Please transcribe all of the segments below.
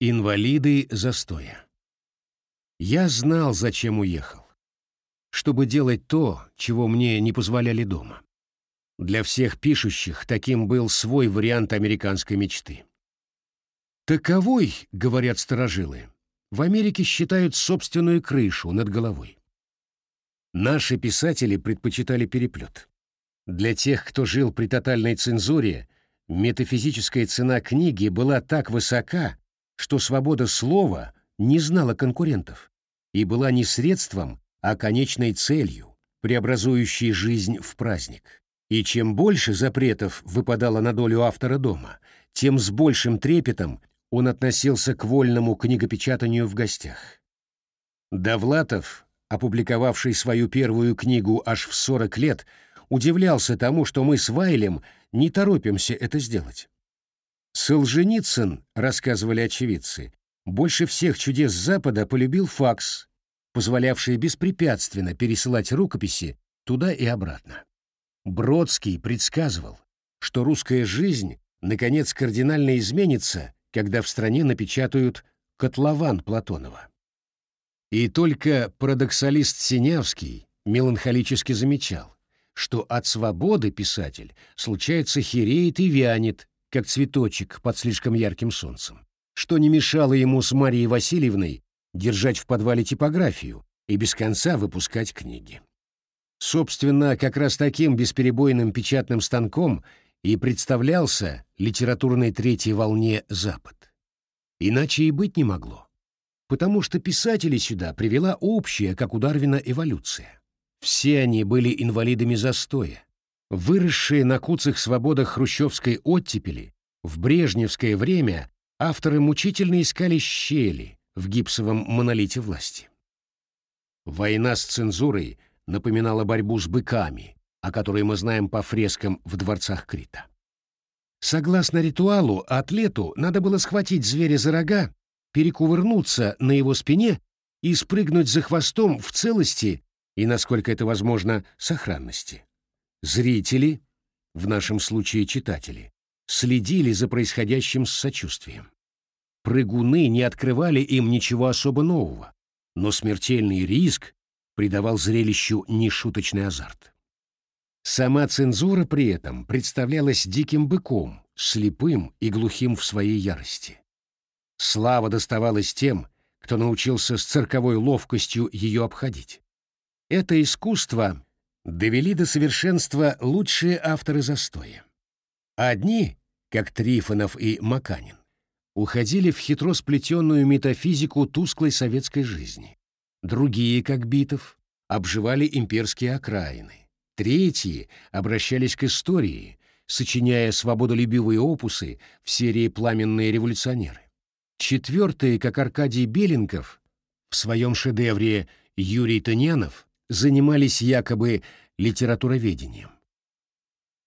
Инвалиды застоя. Я знал, зачем уехал. Чтобы делать то, чего мне не позволяли дома. Для всех пишущих таким был свой вариант американской мечты. Таковой, говорят старожилы, в Америке считают собственную крышу над головой. Наши писатели предпочитали переплет. Для тех, кто жил при тотальной цензуре, метафизическая цена книги была так высока, что свобода слова не знала конкурентов и была не средством, а конечной целью, преобразующей жизнь в праздник. И чем больше запретов выпадало на долю автора дома, тем с большим трепетом он относился к вольному книгопечатанию в гостях. Довлатов, опубликовавший свою первую книгу аж в 40 лет, удивлялся тому, что мы с Вайлем не торопимся это сделать. Солженицын, рассказывали очевидцы, больше всех чудес Запада полюбил факс, позволявший беспрепятственно пересылать рукописи туда и обратно. Бродский предсказывал, что русская жизнь наконец кардинально изменится, когда в стране напечатают «Котлован» Платонова. И только парадоксалист Синявский меланхолически замечал, что от свободы писатель, случается, хереет и вянет, как цветочек под слишком ярким солнцем, что не мешало ему с Марией Васильевной держать в подвале типографию и без конца выпускать книги. Собственно, как раз таким бесперебойным печатным станком и представлялся литературной третьей волне Запад. Иначе и быть не могло, потому что писатели сюда привела общая, как у Дарвина, эволюция. Все они были инвалидами застоя, Выросшие на куцах свободах хрущевской оттепели, в брежневское время авторы мучительно искали щели в гипсовом монолите власти. Война с цензурой напоминала борьбу с быками, о которой мы знаем по фрескам в дворцах Крита. Согласно ритуалу, атлету надо было схватить зверя за рога, перекувырнуться на его спине и спрыгнуть за хвостом в целости и, насколько это возможно, сохранности. Зрители, в нашем случае читатели, следили за происходящим с сочувствием. Прыгуны не открывали им ничего особо нового, но смертельный риск придавал зрелищу нешуточный азарт. Сама цензура при этом представлялась диким быком, слепым и глухим в своей ярости. Слава доставалась тем, кто научился с цирковой ловкостью ее обходить. Это искусство довели до совершенства лучшие авторы застоя. Одни, как Трифонов и Маканин, уходили в хитро сплетенную метафизику тусклой советской жизни. Другие, как Битов, обживали имперские окраины. Третьи обращались к истории, сочиняя свободолюбивые опусы в серии «Пламенные революционеры». Четвертые, как Аркадий Беленков, в своем шедевре «Юрий Тынянов», занимались якобы литературоведением.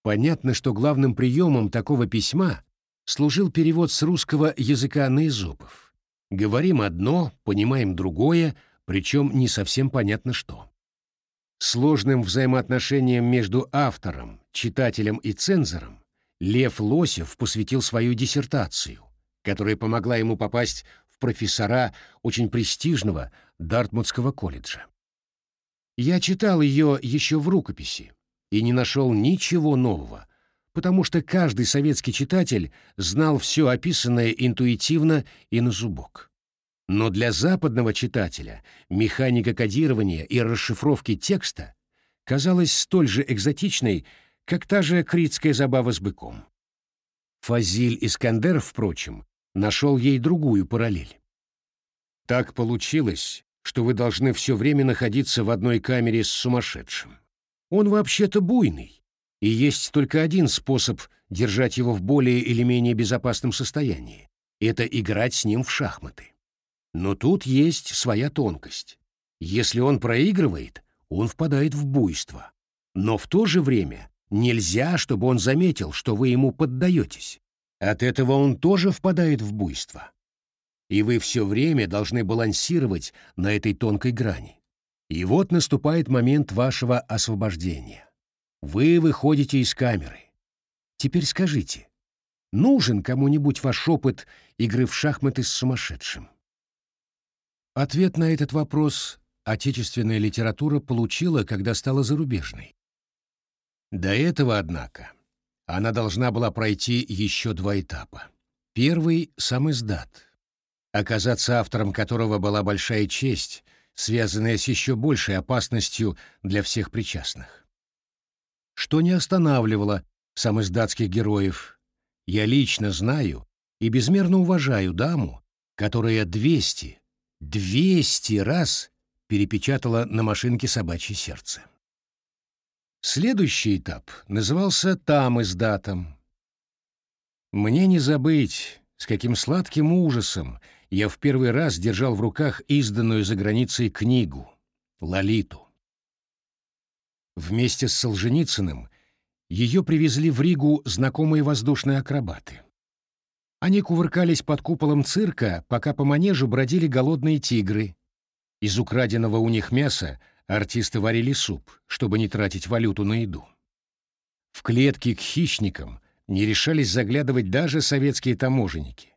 Понятно, что главным приемом такого письма служил перевод с русского языка на изопов. Говорим одно, понимаем другое, причем не совсем понятно что. Сложным взаимоотношением между автором, читателем и цензором Лев Лосев посвятил свою диссертацию, которая помогла ему попасть в профессора очень престижного Дартмутского колледжа. Я читал ее еще в рукописи и не нашел ничего нового, потому что каждый советский читатель знал все описанное интуитивно и на зубок. Но для западного читателя механика кодирования и расшифровки текста казалась столь же экзотичной, как та же критская забава с быком. Фазиль Искандер, впрочем, нашел ей другую параллель. Так получилось, что вы должны все время находиться в одной камере с сумасшедшим. Он вообще-то буйный, и есть только один способ держать его в более или менее безопасном состоянии — это играть с ним в шахматы. Но тут есть своя тонкость. Если он проигрывает, он впадает в буйство. Но в то же время нельзя, чтобы он заметил, что вы ему поддаетесь. От этого он тоже впадает в буйство и вы все время должны балансировать на этой тонкой грани. И вот наступает момент вашего освобождения. Вы выходите из камеры. Теперь скажите, Нужен кому-нибудь ваш опыт игры в шахматы с сумасшедшим? Ответ на этот вопрос отечественная литература получила, когда стала зарубежной. До этого, однако, она должна была пройти еще два этапа. Первый — сам издат, оказаться автором которого была большая честь, связанная с еще большей опасностью для всех причастных. Что не останавливало самоиздатских героев. Я лично знаю и безмерно уважаю даму, которая 200, 200 раз перепечатала на машинке собачье сердце. Следующий этап назывался там издатом. Мне не забыть, с каким сладким ужасом я в первый раз держал в руках изданную за границей книгу «Лолиту». Вместе с Солженицыным ее привезли в Ригу знакомые воздушные акробаты. Они кувыркались под куполом цирка, пока по манежу бродили голодные тигры. Из украденного у них мяса артисты варили суп, чтобы не тратить валюту на еду. В клетки к хищникам не решались заглядывать даже советские таможенники,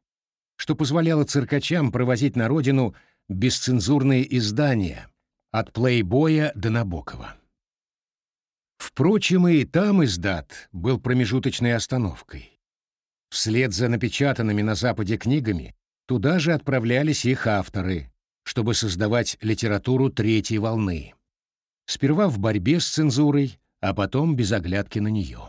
что позволяло циркачам провозить на родину бесцензурные издания от плейбоя до Набокова. Впрочем, и там издат был промежуточной остановкой. Вслед за напечатанными на Западе книгами туда же отправлялись их авторы, чтобы создавать литературу третьей волны. Сперва в борьбе с цензурой, а потом без оглядки на нее.